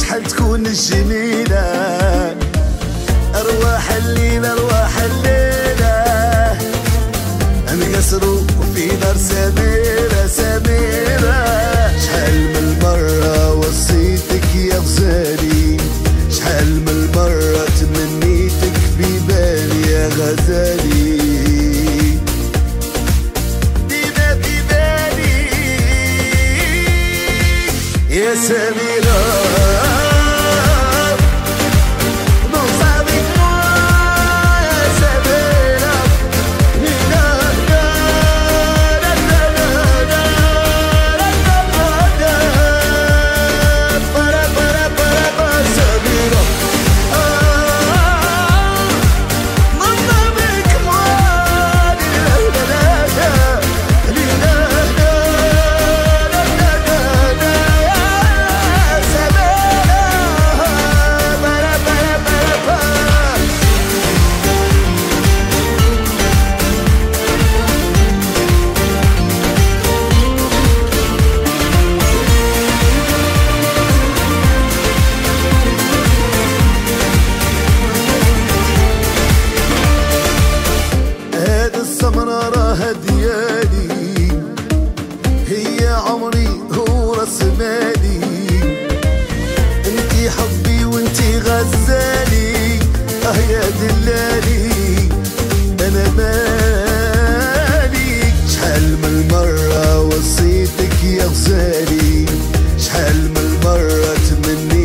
شحال تكون جميلة أرواح الليل أرواح الليلة. انكسروا في دار سميرة سميرة. شحال من مرة وصيتك يا غزالي؟ شحال من مرة تمنيتك في بالي يا غزالي؟ يا سميرة. ديالي. هي عمري هو راس مالي انتي حبي وانتي غزالي. آه يا دلالي أنا مالي. شحال من مرة وصيتك يا غزالي؟ شحال من مرة تمني